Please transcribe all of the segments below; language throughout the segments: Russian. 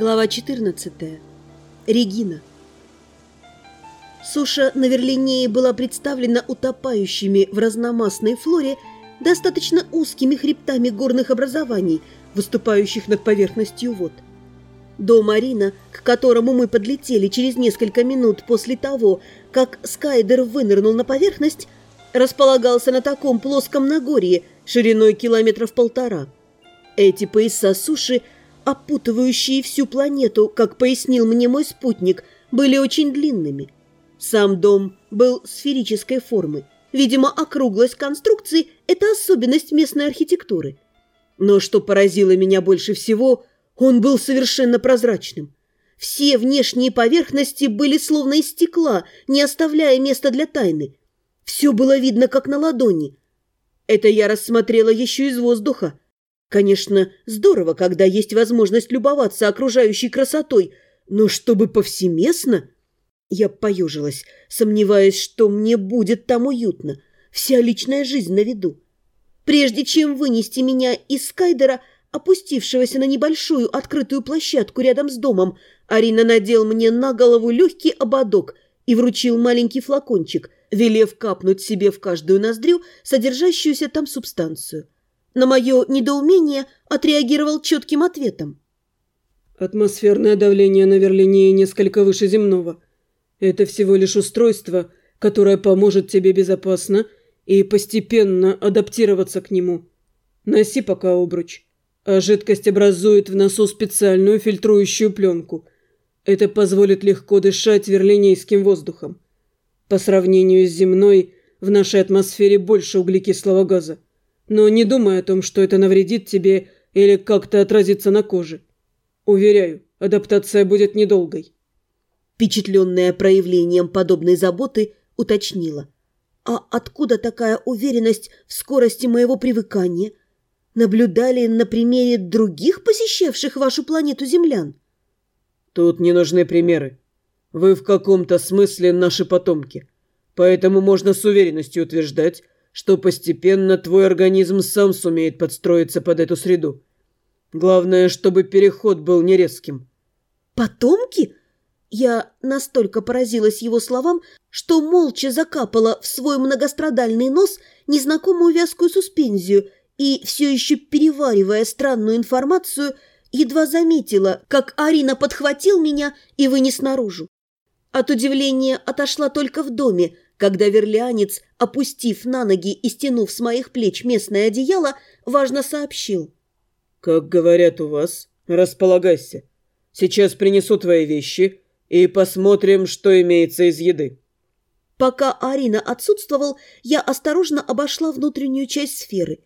Глава 14. Регина. Суша на Верлинее была представлена утопающими в разномастной флоре достаточно узкими хребтами горных образований, выступающих над поверхностью вод. Дом Арина, к которому мы подлетели через несколько минут после того, как Скайдер вынырнул на поверхность, располагался на таком плоском Нагорье шириной километров полтора. Эти пояса суши – опутывающие всю планету, как пояснил мне мой спутник, были очень длинными. Сам дом был сферической формы. Видимо, округлость конструкции – это особенность местной архитектуры. Но что поразило меня больше всего, он был совершенно прозрачным. Все внешние поверхности были словно из стекла, не оставляя места для тайны. Все было видно, как на ладони. Это я рассмотрела еще из воздуха. Конечно, здорово, когда есть возможность любоваться окружающей красотой, но чтобы повсеместно... Я поежилась, сомневаясь, что мне будет там уютно. Вся личная жизнь на виду. Прежде чем вынести меня из Скайдера, опустившегося на небольшую открытую площадку рядом с домом, Арина надел мне на голову легкий ободок и вручил маленький флакончик, велев капнуть себе в каждую ноздрю содержащуюся там субстанцию. На мое недоумение отреагировал четким ответом. Атмосферное давление на Верлинее несколько выше земного. Это всего лишь устройство, которое поможет тебе безопасно и постепенно адаптироваться к нему. Носи пока обруч. А жидкость образует в носу специальную фильтрующую пленку. Это позволит легко дышать верлинейским воздухом. По сравнению с земной, в нашей атмосфере больше углекислого газа но не думай о том, что это навредит тебе или как-то отразится на коже. Уверяю, адаптация будет недолгой. Впечатленная проявлением подобной заботы, уточнила. А откуда такая уверенность в скорости моего привыкания? Наблюдали на примере других посещавших вашу планету землян? Тут не нужны примеры. Вы в каком-то смысле наши потомки. Поэтому можно с уверенностью утверждать, что постепенно твой организм сам сумеет подстроиться под эту среду. Главное, чтобы переход был не резким. «Потомки?» Я настолько поразилась его словам, что молча закапала в свой многострадальный нос незнакомую вязкую суспензию и, все еще переваривая странную информацию, едва заметила, как Арина подхватил меня и вынес наружу. От удивления отошла только в доме, когда верлианец, опустив на ноги и стянув с моих плеч местное одеяло, важно сообщил. «Как говорят у вас, располагайся. Сейчас принесу твои вещи и посмотрим, что имеется из еды». Пока Арина отсутствовал, я осторожно обошла внутреннюю часть сферы.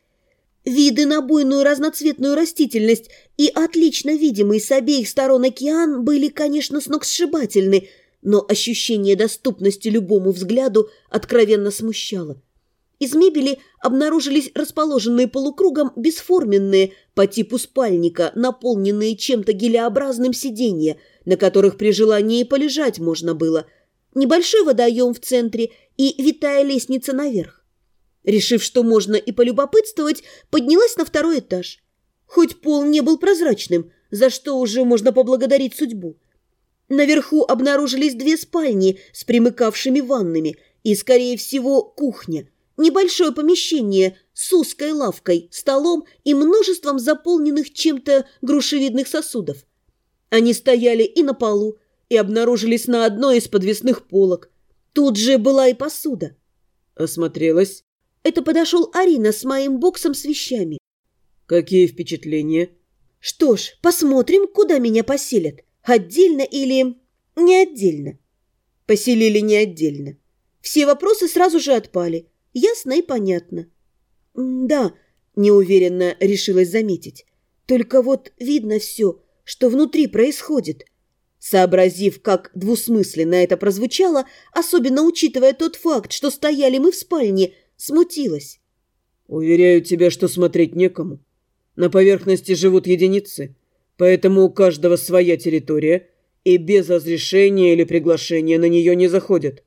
Виды на буйную разноцветную растительность и отлично видимый с обеих сторон океан были, конечно, сногсшибательны – но ощущение доступности любому взгляду откровенно смущало. Из мебели обнаружились расположенные полукругом бесформенные по типу спальника, наполненные чем-то гелеобразным сиденья, на которых при желании полежать можно было, небольшой водоем в центре и витая лестница наверх. Решив, что можно и полюбопытствовать, поднялась на второй этаж. Хоть пол не был прозрачным, за что уже можно поблагодарить судьбу. Наверху обнаружились две спальни с примыкавшими ваннами и, скорее всего, кухня. Небольшое помещение с узкой лавкой, столом и множеством заполненных чем-то грушевидных сосудов. Они стояли и на полу, и обнаружились на одной из подвесных полок. Тут же была и посуда. Осмотрелась. Это подошел Арина с моим боксом с вещами. Какие впечатления? Что ж, посмотрим, куда меня поселят. Отдельно или не отдельно? Поселили не отдельно. Все вопросы сразу же отпали. Ясно и понятно. Да, неуверенно решилась заметить. Только вот видно все, что внутри происходит. Сообразив, как двусмысленно это прозвучало, особенно учитывая тот факт, что стояли мы в спальне, смутилась. «Уверяю тебя, что смотреть некому. На поверхности живут единицы. Поэтому у каждого своя территория, и без разрешения или приглашения на нее не заходят.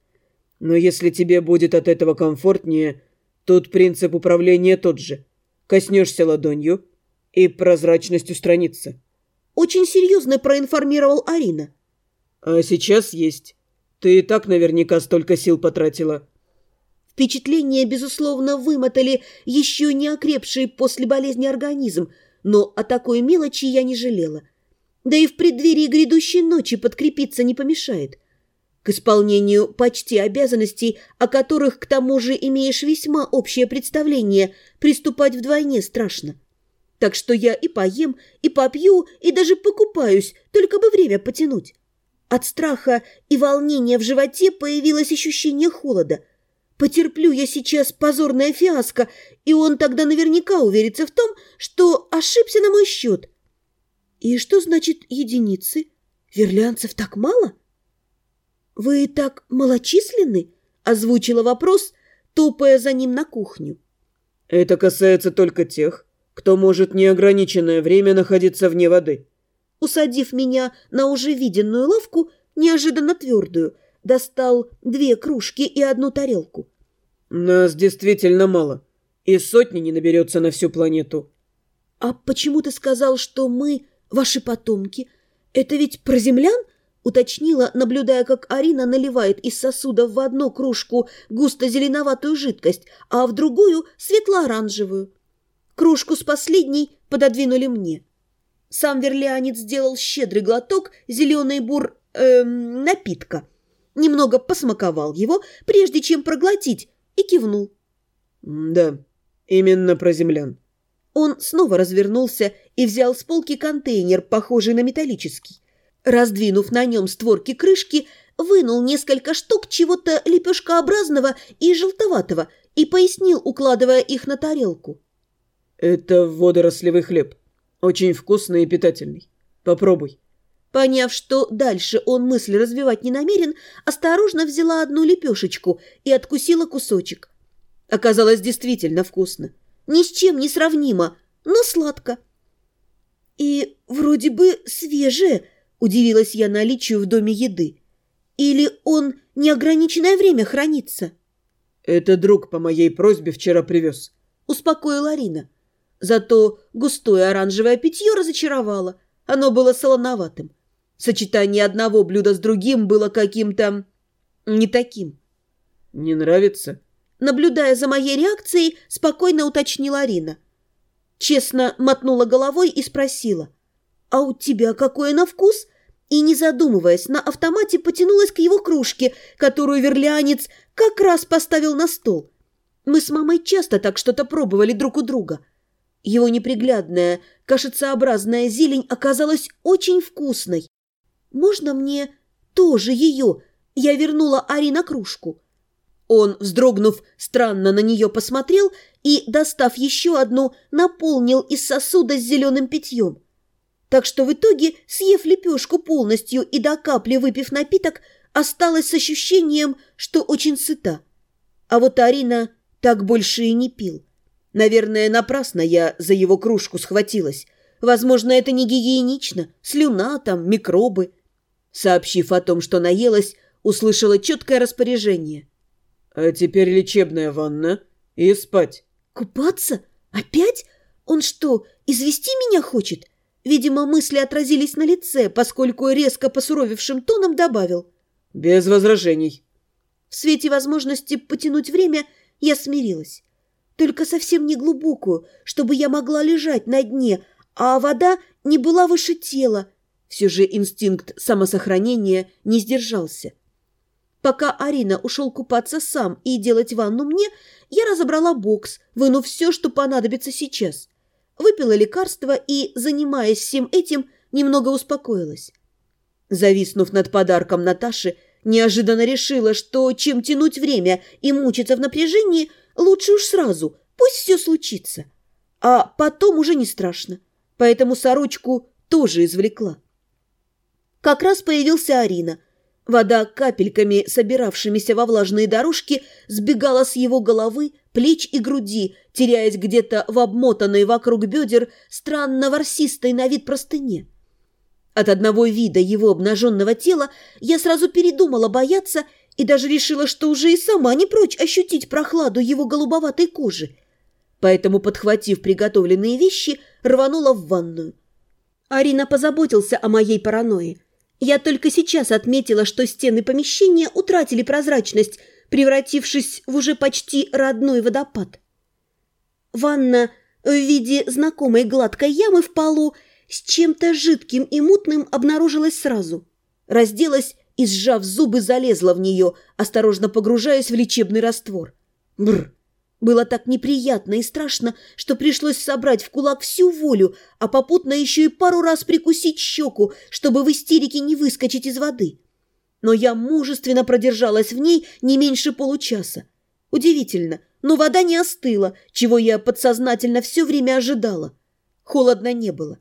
Но если тебе будет от этого комфортнее, тут принцип управления тот же. Коснешься ладонью, и прозрачность устранится. очень серьезно проинформировал Арина. «А сейчас есть. Ты и так наверняка столько сил потратила». Впечатления, безусловно, вымотали еще не окрепший после болезни организм, но о такой мелочи я не жалела. Да и в преддверии грядущей ночи подкрепиться не помешает. К исполнению почти обязанностей, о которых к тому же имеешь весьма общее представление, приступать вдвойне страшно. Так что я и поем, и попью, и даже покупаюсь, только бы время потянуть. От страха и волнения в животе появилось ощущение холода – Потерплю я сейчас позорное фиаско, и он тогда наверняка уверится в том, что ошибся на мой счет. И что значит единицы? Верлянцев так мало? Вы так малочисленны? Озвучила вопрос, топая за ним на кухню. Это касается только тех, кто может неограниченное время находиться вне воды. Усадив меня на уже виденную лавку, неожиданно твердую – достал две кружки и одну тарелку. «Нас действительно мало, и сотни не наберется на всю планету». «А почему ты сказал, что мы ваши потомки? Это ведь про землян?» уточнила, наблюдая, как Арина наливает из сосуда в одну кружку густо-зеленоватую жидкость, а в другую – светло-оранжевую. Кружку с последней пододвинули мне. Сам верлианец сделал щедрый глоток зеленый бур... Эм, напитка – немного посмаковал его, прежде чем проглотить, и кивнул. «Да, именно про землян». Он снова развернулся и взял с полки контейнер, похожий на металлический. Раздвинув на нем створки крышки, вынул несколько штук чего-то лепешкообразного и желтоватого и пояснил, укладывая их на тарелку. «Это водорослевый хлеб. Очень вкусный и питательный. Попробуй». Поняв, что дальше он мысль развивать не намерен, осторожно взяла одну лепешечку и откусила кусочек. Оказалось действительно вкусно. Ни с чем не сравнимо, но сладко. «И вроде бы свежее», — удивилась я наличию в доме еды. «Или он неограниченное время хранится?» «Это друг по моей просьбе вчера привез», — успокоила Арина. Зато густое оранжевое питье разочаровало. Оно было солоноватым. Сочетание одного блюда с другим было каким-то... не таким. «Не нравится?» Наблюдая за моей реакцией, спокойно уточнила Арина. Честно мотнула головой и спросила. «А у тебя какой на вкус?» И, не задумываясь, на автомате потянулась к его кружке, которую верлианец как раз поставил на стол. Мы с мамой часто так что-то пробовали друг у друга. Его неприглядная, кашицеобразная зелень оказалась очень вкусной. «Можно мне тоже ее?» Я вернула Ари на кружку. Он, вздрогнув, странно на нее посмотрел и, достав еще одну, наполнил из сосуда с зеленым питьем. Так что в итоге, съев лепешку полностью и до капли выпив напиток, осталась с ощущением, что очень сыта. А вот Арина так больше и не пил. Наверное, напрасно я за его кружку схватилась. Возможно, это не гигиенично. Слюна там, микробы. Сообщив о том, что наелась, услышала четкое распоряжение. «А теперь лечебная ванна и спать». «Купаться? Опять? Он что, извести меня хочет?» Видимо, мысли отразились на лице, поскольку резко посуровевшим тоном добавил. «Без возражений». В свете возможности потянуть время я смирилась. Только совсем не глубокую, чтобы я могла лежать на дне, а вода не была выше тела, все же инстинкт самосохранения не сдержался. Пока Арина ушел купаться сам и делать ванну мне, я разобрала бокс, вынув все, что понадобится сейчас. Выпила лекарство и, занимаясь всем этим, немного успокоилась. Зависнув над подарком Наташи, неожиданно решила, что чем тянуть время и мучиться в напряжении, лучше уж сразу, пусть все случится. А потом уже не страшно, поэтому сорочку тоже извлекла. Как раз появился Арина. Вода капельками, собиравшимися во влажные дорожки, сбегала с его головы, плеч и груди, теряясь где-то в обмотанной вокруг бедер странно ворсистой на вид простыне. От одного вида его обнаженного тела я сразу передумала бояться и даже решила, что уже и сама не прочь ощутить прохладу его голубоватой кожи. Поэтому, подхватив приготовленные вещи, рванула в ванную. Арина позаботился о моей паранойи. Я только сейчас отметила, что стены помещения утратили прозрачность, превратившись в уже почти родной водопад. Ванна в виде знакомой гладкой ямы в полу с чем-то жидким и мутным обнаружилась сразу. Разделась и, сжав зубы, залезла в нее, осторожно погружаясь в лечебный раствор. Бррр! Было так неприятно и страшно, что пришлось собрать в кулак всю волю, а попутно еще и пару раз прикусить щеку, чтобы в истерике не выскочить из воды. Но я мужественно продержалась в ней не меньше получаса. Удивительно, но вода не остыла, чего я подсознательно все время ожидала. Холодно не было.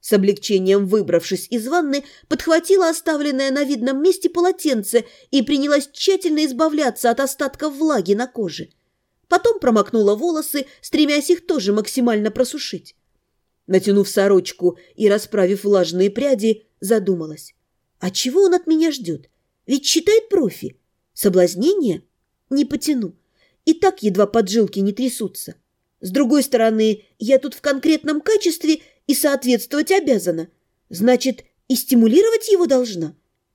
С облегчением выбравшись из ванны, подхватила оставленное на видном месте полотенце и принялась тщательно избавляться от остатков влаги на коже. Потом промокнула волосы, стремясь их тоже максимально просушить. Натянув сорочку и расправив влажные пряди, задумалась. А чего он от меня ждет? Ведь считает профи. Соблазнение? Не потяну. И так едва поджилки не трясутся. С другой стороны, я тут в конкретном качестве и соответствовать обязана. Значит, и стимулировать его должна.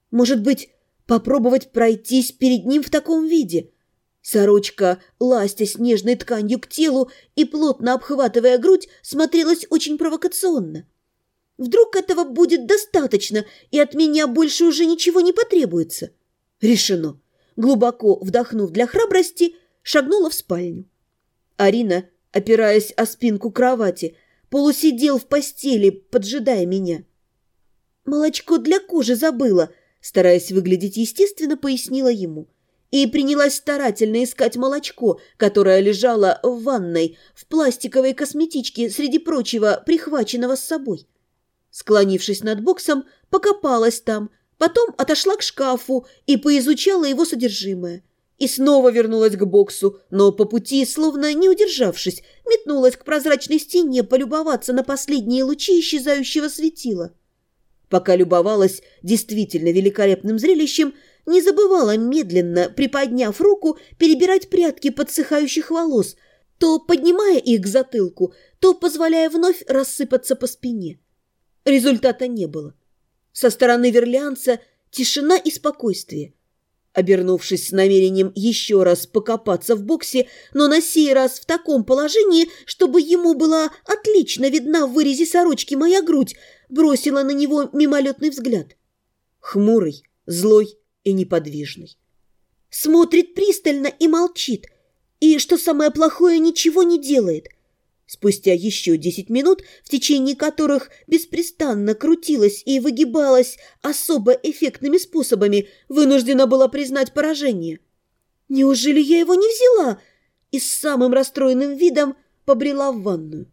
Может быть, попробовать пройтись перед ним в таком виде – Сорочка, ластясь нежной тканью к телу и плотно обхватывая грудь, смотрелась очень провокационно. Вдруг этого будет достаточно, и от меня больше уже ничего не потребуется. Решено. Глубоко вдохнув для храбрости, шагнула в спальню. Арина, опираясь о спинку кровати, полусидел в постели, поджидая меня. «Молочко для кожи забыла», стараясь выглядеть естественно, пояснила ему – и принялась старательно искать молочко, которое лежало в ванной, в пластиковой косметичке, среди прочего, прихваченного с собой. Склонившись над боксом, покопалась там, потом отошла к шкафу и поизучала его содержимое. И снова вернулась к боксу, но по пути, словно не удержавшись, метнулась к прозрачной стене полюбоваться на последние лучи исчезающего светила. Пока любовалась действительно великолепным зрелищем, не забывала медленно, приподняв руку, перебирать прядки подсыхающих волос, то поднимая их к затылку, то позволяя вновь рассыпаться по спине. Результата не было. Со стороны верлианца тишина и спокойствие. Обернувшись с намерением еще раз покопаться в боксе, но на сей раз в таком положении, чтобы ему была отлично видна в вырезе сорочки моя грудь, бросила на него мимолетный взгляд. Хмурый, злой, и неподвижный. Смотрит пристально и молчит, и, что самое плохое, ничего не делает. Спустя еще десять минут, в течение которых беспрестанно крутилась и выгибалась особо эффектными способами, вынуждена была признать поражение. «Неужели я его не взяла?» И с самым расстроенным видом побрела в ванную.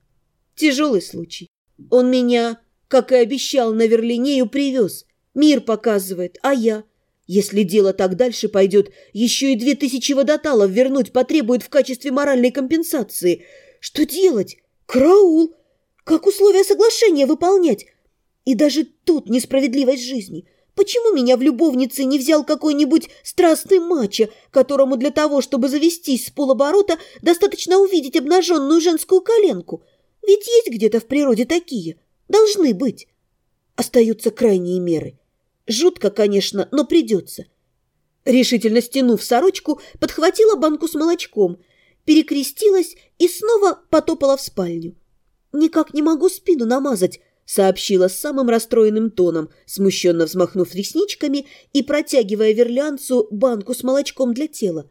Тяжелый случай. Он меня, как и обещал, на Верлинею привез. Мир показывает, а я... Если дело так дальше пойдет, еще и две тысячи водоталов вернуть потребует в качестве моральной компенсации. Что делать? Караул! Как условия соглашения выполнять? И даже тут несправедливость жизни. Почему меня в любовнице не взял какой-нибудь страстный мачо, которому для того, чтобы завестись с полоборота, достаточно увидеть обнаженную женскую коленку? Ведь есть где-то в природе такие. Должны быть. Остаются крайние меры – Жутко, конечно, но придется. Решительно стянув сорочку, подхватила банку с молочком, перекрестилась и снова потопала в спальню. «Никак не могу спину намазать», — сообщила самым расстроенным тоном, смущенно взмахнув ресничками и протягивая верлянцу банку с молочком для тела.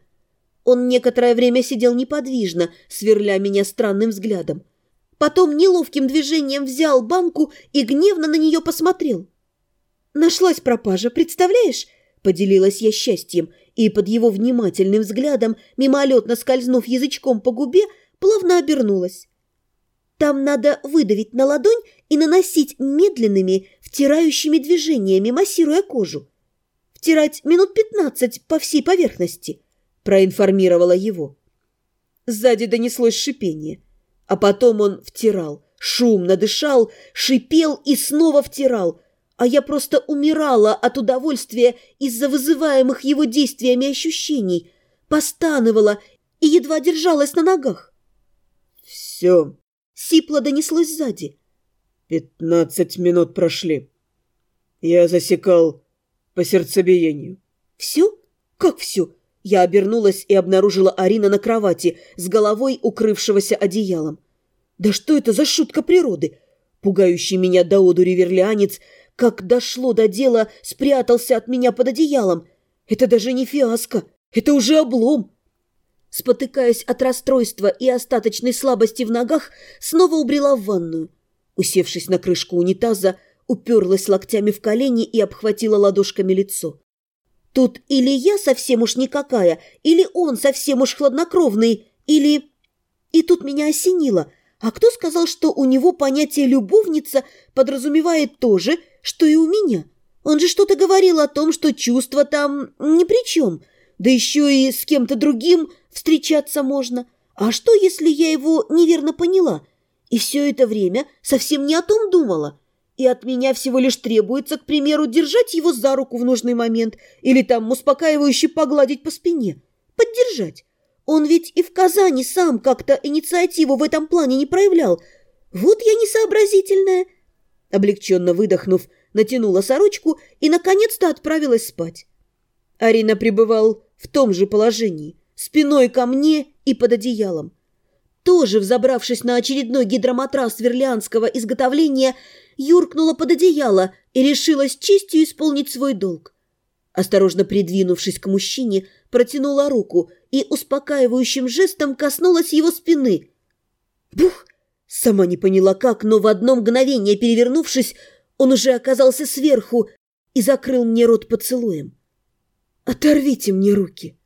Он некоторое время сидел неподвижно, сверля меня странным взглядом. Потом неловким движением взял банку и гневно на нее посмотрел. Нашлась пропажа, представляешь? Поделилась я счастьем, и под его внимательным взглядом, мимолетно скользнув язычком по губе, плавно обернулась. Там надо выдавить на ладонь и наносить медленными, втирающими движениями, массируя кожу. Втирать минут пятнадцать по всей поверхности, проинформировала его. Сзади донеслось шипение, а потом он втирал, шумно дышал, шипел и снова втирал, а я просто умирала от удовольствия из-за вызываемых его действиями ощущений, постановала и едва держалась на ногах. «Все!» — сипло донеслось сзади. «Пятнадцать минут прошли. Я засекал по сердцебиению». «Все? Как все?» Я обернулась и обнаружила Арина на кровати, с головой укрывшегося одеялом. «Да что это за шутка природы?» Пугающий меня до одури верлианец, как дошло до дела, спрятался от меня под одеялом. Это даже не фиаско, это уже облом. Спотыкаясь от расстройства и остаточной слабости в ногах, снова убрела в ванную. Усевшись на крышку унитаза, уперлась локтями в колени и обхватила ладошками лицо. Тут или я совсем уж никакая, или он совсем уж хладнокровный, или... И тут меня осенило. А кто сказал, что у него понятие «любовница» подразумевает то же, что и у меня? Он же что-то говорил о том, что чувства там ни при чем. Да еще и с кем-то другим встречаться можно. А что, если я его неверно поняла? И все это время совсем не о том думала. И от меня всего лишь требуется, к примеру, держать его за руку в нужный момент или там успокаивающе погладить по спине. Поддержать. Он ведь и в Казани сам как-то инициативу в этом плане не проявлял. Вот я несообразительная. Облегченно выдохнув, натянула сорочку и, наконец-то, отправилась спать. Арина пребывал в том же положении спиной ко мне и под одеялом. Тоже, взобравшись на очередной гидроматрас верлианского изготовления, юркнула под одеяло и решила с честью исполнить свой долг. Осторожно придвинувшись к мужчине, протянула руку и успокаивающим жестом коснулась его спины. Бух! Сама не поняла как, но в одно мгновение перевернувшись, он уже оказался сверху и закрыл мне рот поцелуем. «Оторвите мне руки!»